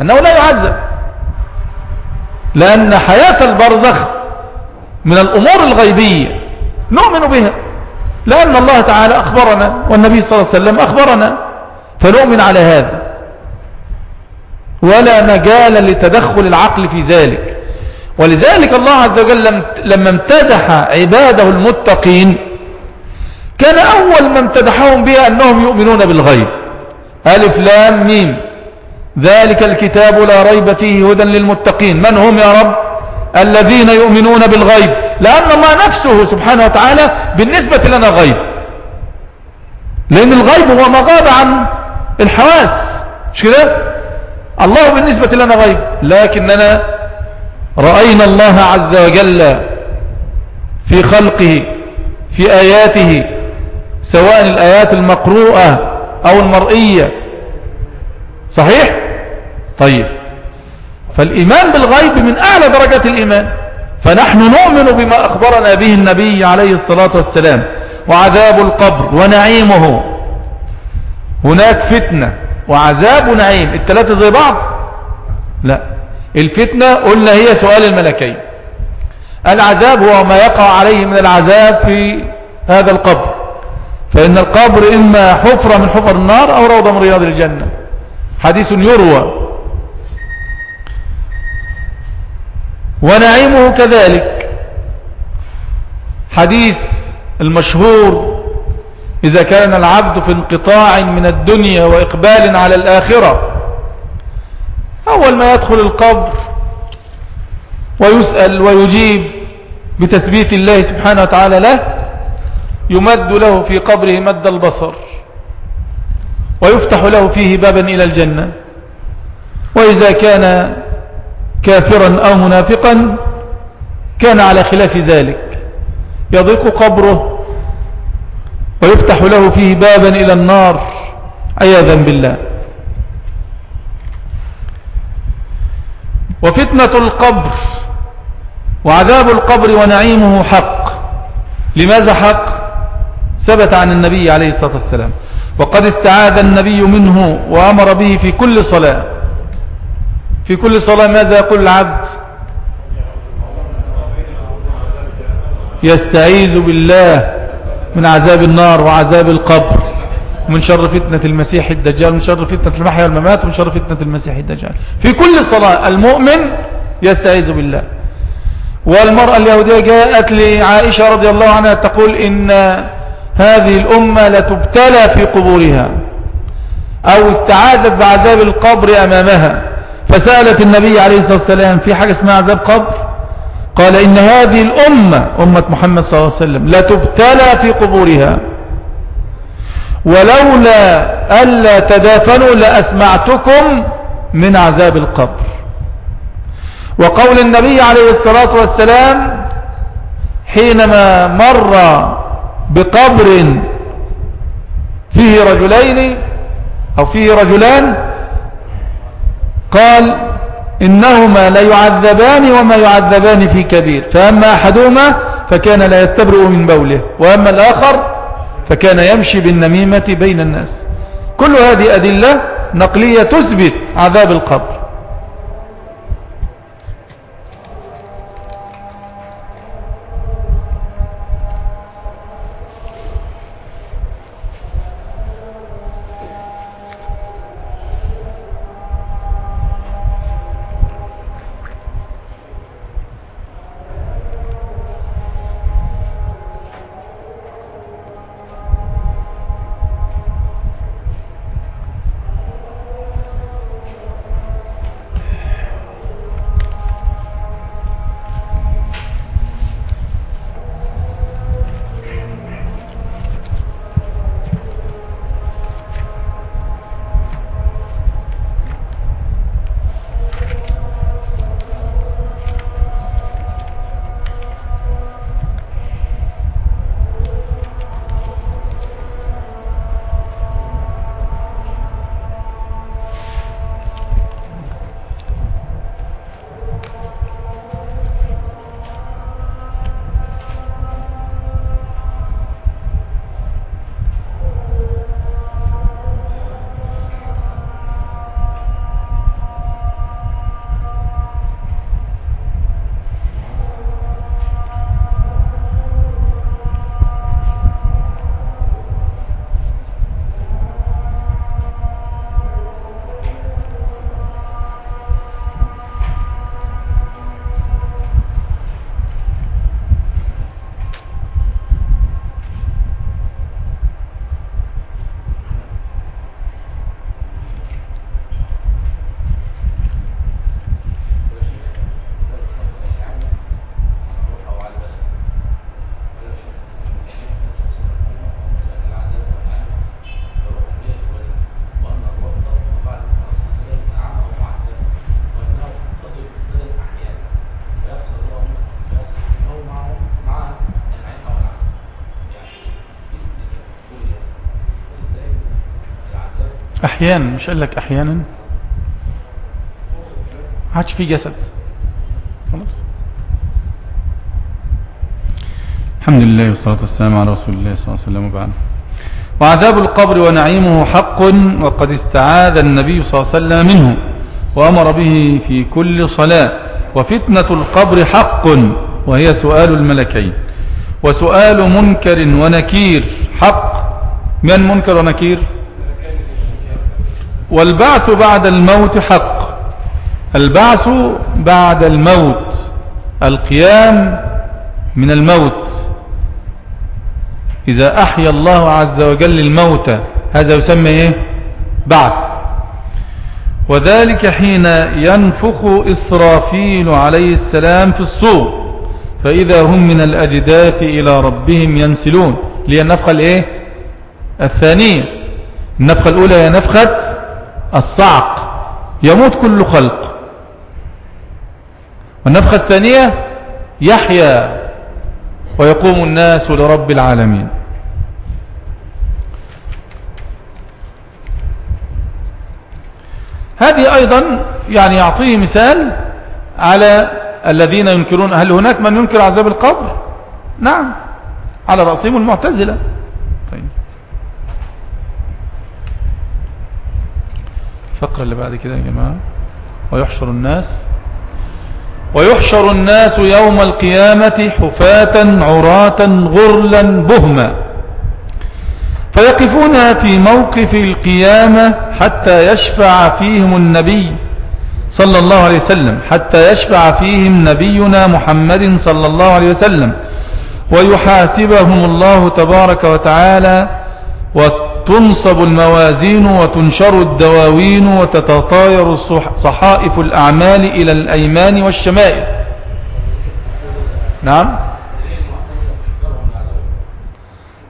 أنه لا يعذب. لأن حياة البرزخ من الأمور الغيبية نؤمن بها. لأن الله تعالى أخبرنا والنبي صلى الله عليه وسلم أخبرنا فنؤمن على هذا. ولا مجال لتدخل العقل في ذلك. ولذلك الله عز وجل لما امتدح عباده المتقين كان أول ما امتدحهم بها أنهم يؤمنون بالغيب. ألف لام ميم. ذلك الكتاب لا ريب فيه هدى للمتقين. من هم يا رب؟ الذين يؤمنون بالغيب. لأن الله نفسه سبحانه وتعالى بالنسبة لنا غيب. لأن الغيب هو ما غاب عن الحواس. مش كده؟ الله بالنسبة لنا غيب. لكننا رأينا الله عز وجل في خلقه في آياته سواء الآيات المقروءة أو المرئية. صحيح؟ طيب. فالإيمان بالغيب من أعلى درجات الإيمان. فنحن نؤمن بما أخبرنا به النبي عليه الصلاة والسلام وعذاب القبر ونعيمه. هناك فتنة وعذاب ونعيم الثلاثة زي بعض؟ لا. الفتنة قلنا هي سؤال الملكين. العذاب هو ما يقع عليه من العذاب في هذا القبر. فإن القبر إما حفرة من حفر النار أو روضة من رياض الجنة. حديث يروى ونعيمه كذلك. حديث المشهور إذا كان العبد في انقطاع من الدنيا وإقبال على الآخرة أول ما يدخل القبر ويسأل ويجيب بتثبيت الله سبحانه وتعالى له يمد له في قبره مد البصر ويفتح له فيه بابا إلى الجنة. وإذا كان كافرا أو منافقا كان على خلاف ذلك. يضيق قبره ويفتح له فيه بابا إلى النار. عياذا بالله. وفتنة القبر وعذاب القبر ونعيمه حق. لماذا حق؟ ثبت عن النبي عليه الصلاة والسلام. وقد استعاذ النبي منه وأمر به في كل صلاة. في كل صلاة ماذا يقول العبد؟ يستعيذ بالله من عذاب النار وعذاب القبر ومن شر فتنة المسيح الدجال ومن شر فتنة المحيا والممات ومن شر فتنة المسيح الدجال. في كل صلاة المؤمن يستعيذ بالله. والمرأة اليهودية جاءت لعائشة رضي الله عنها تقول إن هذه الأمة لتبتلى في قبورها أو استعاذت بعذاب القبر أمامها. فسألت النبي عليه الصلاة والسلام في حاجة اسمها عذاب قبر؟ قال إن هذه الأمة أمة محمد صلى الله عليه وسلم لتبتلى في قبورها. ولولا ألا تدافنوا لأسمعتكم من عذاب القبر. وقول النبي عليه الصلاة والسلام حينما مر بقبر فيه رجلين أو فيه رجلان قال إنهما ليعذبان وما يعذبان في كبير فأما أحدهما فكان لا يستبرئ من بوله وأما الآخر فكان يمشي بالنميمة بين الناس. كل هذه أدلة نقلية تثبت عذاب القبر. أحيانا مش قال لك أحيانا. عادش في جسد. خلاص. الحمد لله والصلاة والسلام على رسول الله صلى الله عليه وسلم وبعد. وعذاب القبر ونعيمه حق وقد استعاذ النبي صلى الله عليه وسلم منه وأمر به في كل صلاة. وفتنة القبر حق وهي سؤال الملكين. وسؤال منكر ونكير حق. من منكر ونكير؟ والبعث بعد الموت حق. البعث بعد الموت. القيام من الموت. إذا أحيا الله عز وجل الموت هذا يسمى إيه؟ بعث. وذلك حين ينفخ إسرافيل عليه السلام في الصور. فإذا هم من الأجداث إلى ربهم ينسلون. لي النفخة الإيه؟ الثانية. النفخة الأولى هي نفخة الصعق يموت كل خلق. والنفخة الثانية يحيا ويقوم الناس لرب العالمين. هذه أيضا يعني يعطيه مثال على الذين ينكرون هل هناك من ينكر عذاب القبر؟ نعم على رأسهم المعتزلة. الفقرة اللي بعد كده يا جماعة. ويحشر الناس. ويحشر الناس يوم القيامة حفاة عراة غرلا بهما. فيقفون في موقف القيامة حتى يشفع فيهم النبي صلى الله عليه وسلم حتى يشفع فيهم نبينا محمد صلى الله عليه وسلم. ويحاسبهم الله تبارك وتعالى وتنصب الموازين وتنشر الدواوين وتتطاير صحائف الأعمال إلى الأيمان والشمائل. نعم.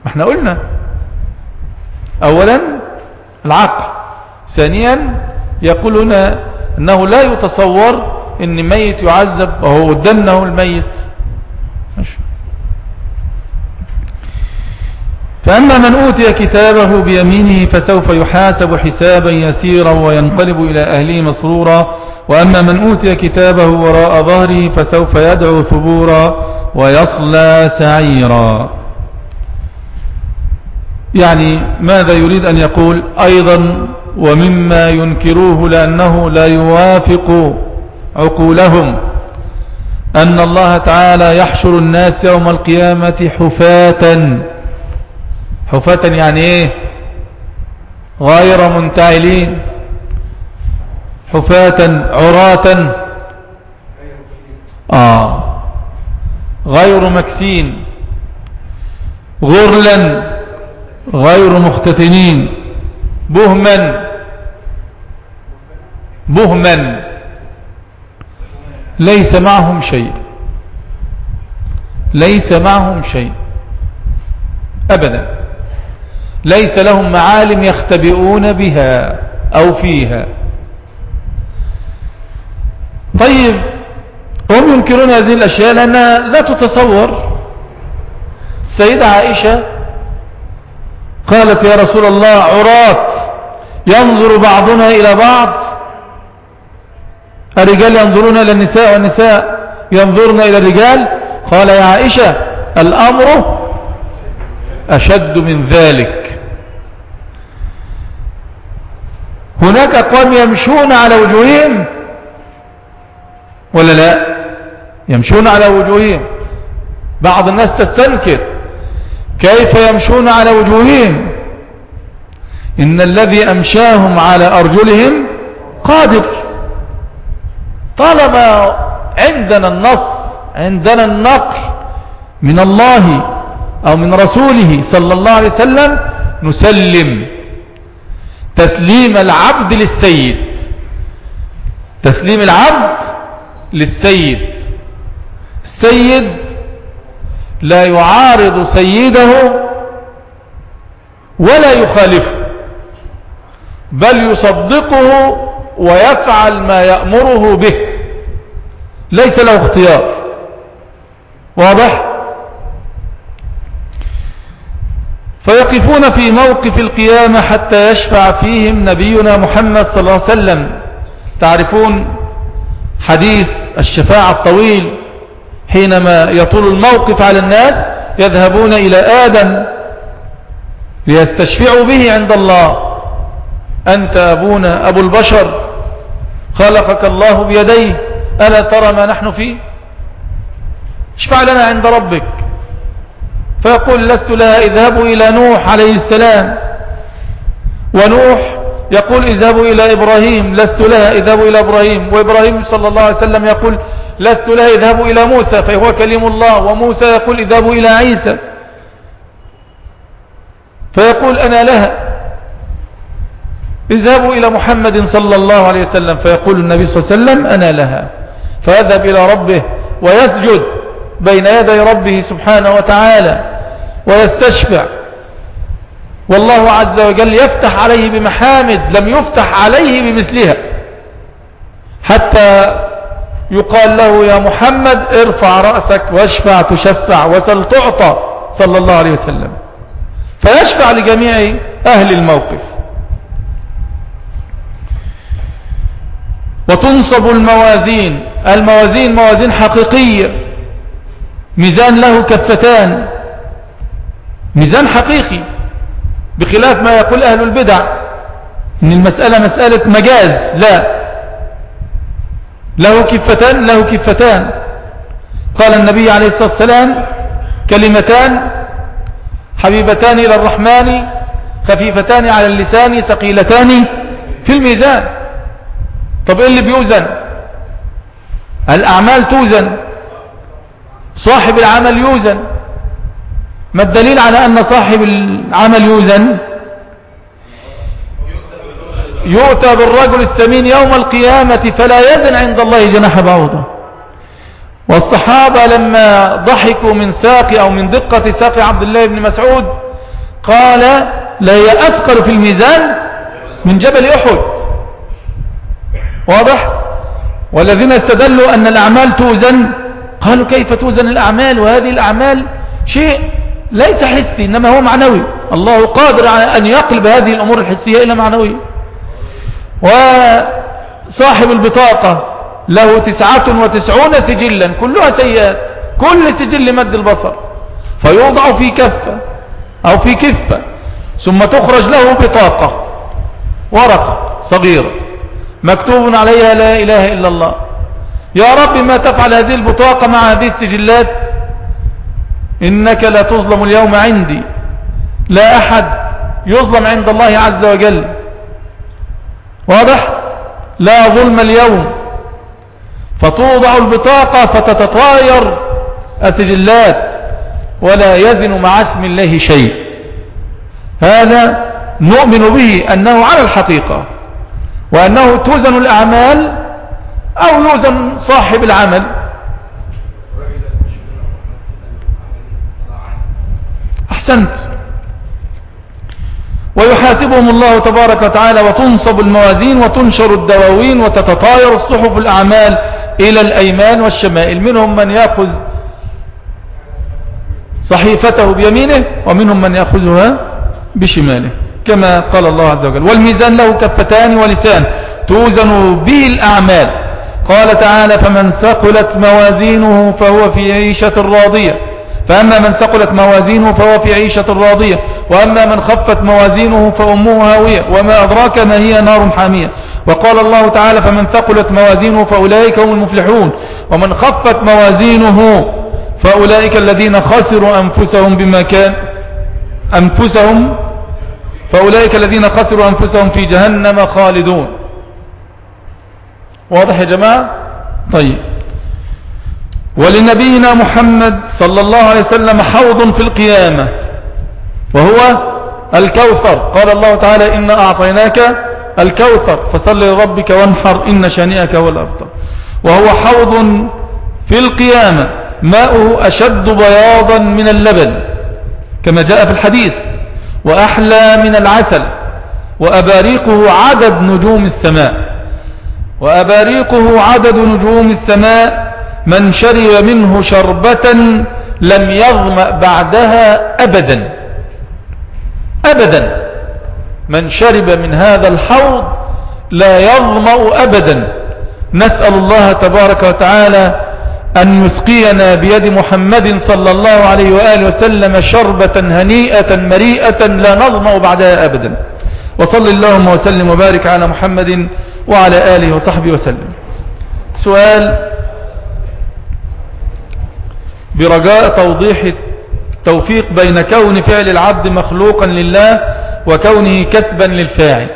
ما إحنا قلنا. أولا العقل. ثانيا يقولون أنه لا يتصور أن ميت يعذب وهو قدامنا الميت. فأما من أوتي كتابه بيمينه فسوف يحاسب حسابا يسيرا وينقلب إلى أهله مسرورا. وأما من أوتي كتابه وراء ظهره فسوف يدعو ثبورا ويصلى سعيرا. يعني ماذا يريد أن يقول؟ أيضا ومما ينكروه لأنه لا يوافق عقولهم. أن الله تعالى يحشر الناس يوم القيامة حفاة. حفاة يعني إيه؟ غير منتعلين. حفاة عراة. آه. غير مكسين. غرلا. غير مختتنين. بهما. بهما. ليس معهم شيء. ليس معهم شيء. أبدا. ليس لهم معالم يختبئون بها أو فيها. طيب هم ينكرون هذه الأشياء لأنها لا تتصور. السيدة عائشة قالت يا رسول الله عرات ينظر بعضنا إلى بعض. الرجال ينظرون إلى النساء والنساء ينظرن إلى الرجال. قال يا عائشة الأمر أشد من ذلك. هناك أقوام يمشون على وجوههم ولا لا؟ يمشون على وجوههم. بعض الناس تستنكر كيف يمشون على وجوههم. إن الذي أمشاهم على أرجلهم قادر. طالما عندنا النص عندنا النقل من الله أو من رسوله صلى الله عليه وسلم نسلم. تسليم العبد للسيد. تسليم العبد للسيد. السيد لا يعارض سيده ولا يخالفه بل يصدقه ويفعل ما يأمره به. ليس له اختيار. واضح؟ فيقفون في موقف القيامة حتى يشفع فيهم نبينا محمد صلى الله عليه وسلم. تعرفون حديث الشفاعة الطويل حينما يطول الموقف على الناس يذهبون إلى آدم ليستشفعوا به عند الله. أنت أبونا أبو البشر خلقك الله بيديه ألا ترى ما نحن فيه؟ اشفع لنا عند ربك. فيقول لست لها اذهبوا إلى نوح عليه السلام. ونوح يقول اذهبوا إلى إبراهيم لست لها اذهبوا إلى إبراهيم. وإبراهيم صلى الله عليه وسلم يقول لست لها اذهبوا إلى موسى فهو كلم الله. وموسى يقول اذهبوا إلى عيسى. فيقول أنا لها اذهبوا إلى محمد صلى الله عليه وسلم. فيقول النبي صلى الله عليه وسلم أنا لها. فيذهب إلى ربه ويسجد بين يدي ربه سبحانه وتعالى. ويستشفع. والله عز وجل يفتح عليه بمحامد لم يفتح عليه بمثلها. حتى يقال له يا محمد ارفع رأسك واشفع تشفع وسل تعطى صلى الله عليه وسلم. فيشفع لجميع أهل الموقف. وتنصب الموازين. الموازين موازين حقيقية. ميزان له كفتان. ميزان حقيقي بخلاف ما يقول أهل البدع إن المسألة مسألة مجاز لا. له كفتان له كفتان. قال النبي عليه الصلاة والسلام كلمتان حبيبتان إلى الرحمن خفيفتان على اللسان ثقيلتان في الميزان. طب إيه اللي بيوزن؟ الأعمال توزن. صاحب العمل يوزن. ما الدليل على أن صاحب العمل يوزن؟ يؤتى بالرجل السمين يوم القيامة فلا يزن عند الله جناح بعوضة. والصحابة لما ضحكوا من ساق أو من دقة ساق عبد الله بن مسعود قال لا يأسقل في الميزان من جبل أحد. واضح؟ والذين استدلوا أن الأعمال توزن قالوا كيف توزن الأعمال؟ وهذه الأعمال شيء ليس حسي إنما هو معنوي. الله قادر على أن يقلب هذه الأمور الحسية إلى معنوية وصاحب البطاقة له تسعة وتسعون سجلا كلها سيئات. كل سجل مد البصر. فيوضع في كفة أو في كفة ثم تخرج له بطاقة ورقة صغيرة مكتوب عليها لا إله إلا الله. يا رب ما تفعل هذه البطاقة مع هذه السجلات؟ إنك لا تظلم اليوم عندي. لا أحد يظلم عند الله عز وجل. واضح؟ لا ظلم اليوم. فتوضع البطاقة فتتطاير السجلات ولا يزن مع اسم الله شيء. هذا نؤمن به أنه على الحقيقة. وأنه توزن الأعمال أو يوزن صاحب العمل. أحسنت. ويحاسبهم الله تبارك وتعالى وتنصب الموازين وتنشر الدواوين وتتطاير الصحف الأعمال إلى الأيمان والشمائل. منهم من يأخذ صحيفته بيمينه ومنهم من يأخذها بشماله كما قال الله عز وجل والميزان له كفتان ولسان توزن به الأعمال. قال تعالى فمن ثقلت موازينه فهو في عيشة راضية. فأما من ثقلت موازينه فهو في عيشة راضية وأما من خفت موازينه فأمه هاوية وما أدراك ما هي نار حامية. وقال الله تعالى فمن ثقلت موازينه فأولئك هم المفلحون ومن خفت موازينه فأولئك الذين خسروا أنفسهم بما كان أنفسهم فأولئك الذين خسروا أنفسهم في جهنم خالدون. واضح يا جماعة؟ طيب. ولنبينا محمد صلى الله عليه وسلم حوض في القيامة وهو الكوثر. قال الله تعالى إنا أعطيناك الكوثر فصل لربك وانحر إن شانئك هو الأبطر. وهو حوض في القيامة ماؤه أشد بياضا من اللبن كما جاء في الحديث وأحلى من العسل وأباريقه عدد نجوم السماء وأباريقه عدد نجوم السماء من شرب منه شربة لم يظمأ بعدها أبدا. أبدا. من شرب من هذا الحوض لا يظمأ أبدا. نسأل الله تبارك وتعالى أن يسقينا بيد محمد صلى الله عليه وآله وسلم شربة هنيئة مريئة لا نظمأ بعدها أبدا. وصل اللهم وسلم وبارك على محمد وعلى آله وصحبه وسلم. سؤال برجاء توضيح التوفيق بين كون فعل العبد مخلوقا لله وكونه كسبا للفاعل.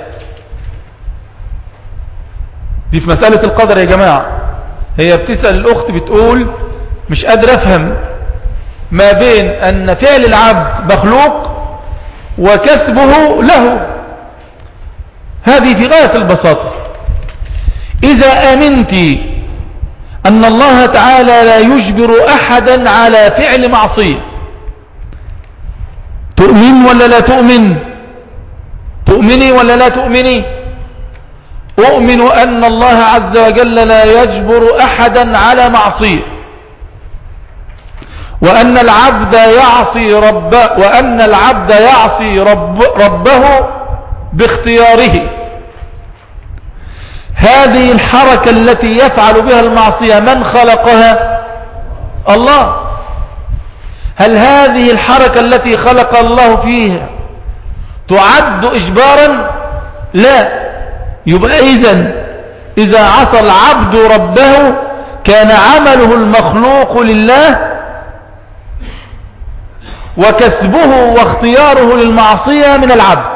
دي في مسألة القدر يا جماعة. هي بتسأل الأخت بتقول مش قادر أفهم ما بين أن فعل العبد مخلوق وكسبه له. هذه في غاية البساطة. إذا آمنت أن الله تعالى لا يجبر أحدا على فعل معصية. تؤمن ولا لا تؤمن؟ تؤمني ولا لا تؤمني؟ أؤمن أن الله عز وجل لا يجبر أحدا على معصية. وأن العبد يعصي ربه وأن العبد يعصي رب ربه باختياره. هذه الحركة التي يفعل بها المعصية من خلقها؟ الله. هل هذه الحركة التي خلق الله فيها تعد إجبارا؟ لا. يبقى إذن إذا عصى العبد ربه كان عمله المخلوق لله وكسبه واختياره للمعصية من العبد.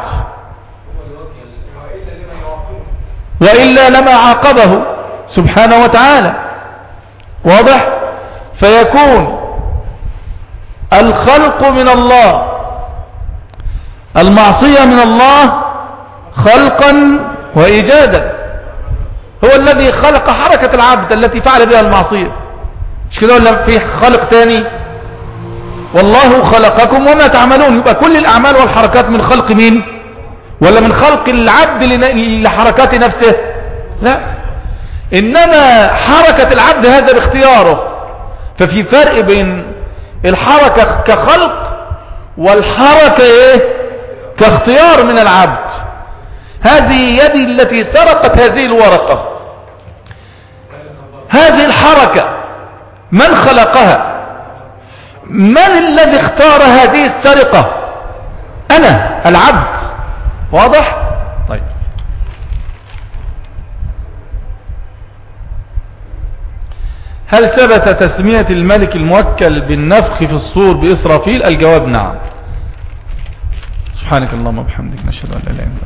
وإلا لما عاقبه سبحانه وتعالى. واضح؟ فيكون الخلق من الله المعصية من الله خلقا وإيجادا. هو الذي خلق حركة العبد التي فعل بها المعصية. مش كده ولا في خلق تاني؟ والله خلقكم وما تعملون. يبقى كل الأعمال والحركات من خلق مين؟ ولا من خلق العبد لحركات نفسه. لا. إنما حركة العبد هذا باختياره. ففي فرق بين الحركة كخلق والحركة إيه؟ كاختيار من العبد. هذه يدي التي سرقت هذه الورقة. هذه الحركة. من خلقها؟ من الذي اختار هذه السرقة؟ أنا العبد. واضح؟ طيب. هل ثبت تسمية الملك الموكل بالنفخ في الصور بإسرافيل؟ الجواب نعم. سبحانك اللهم وبحمدك نشهد أن لا إله إلا أنت